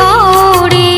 कौड़ी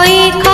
হয়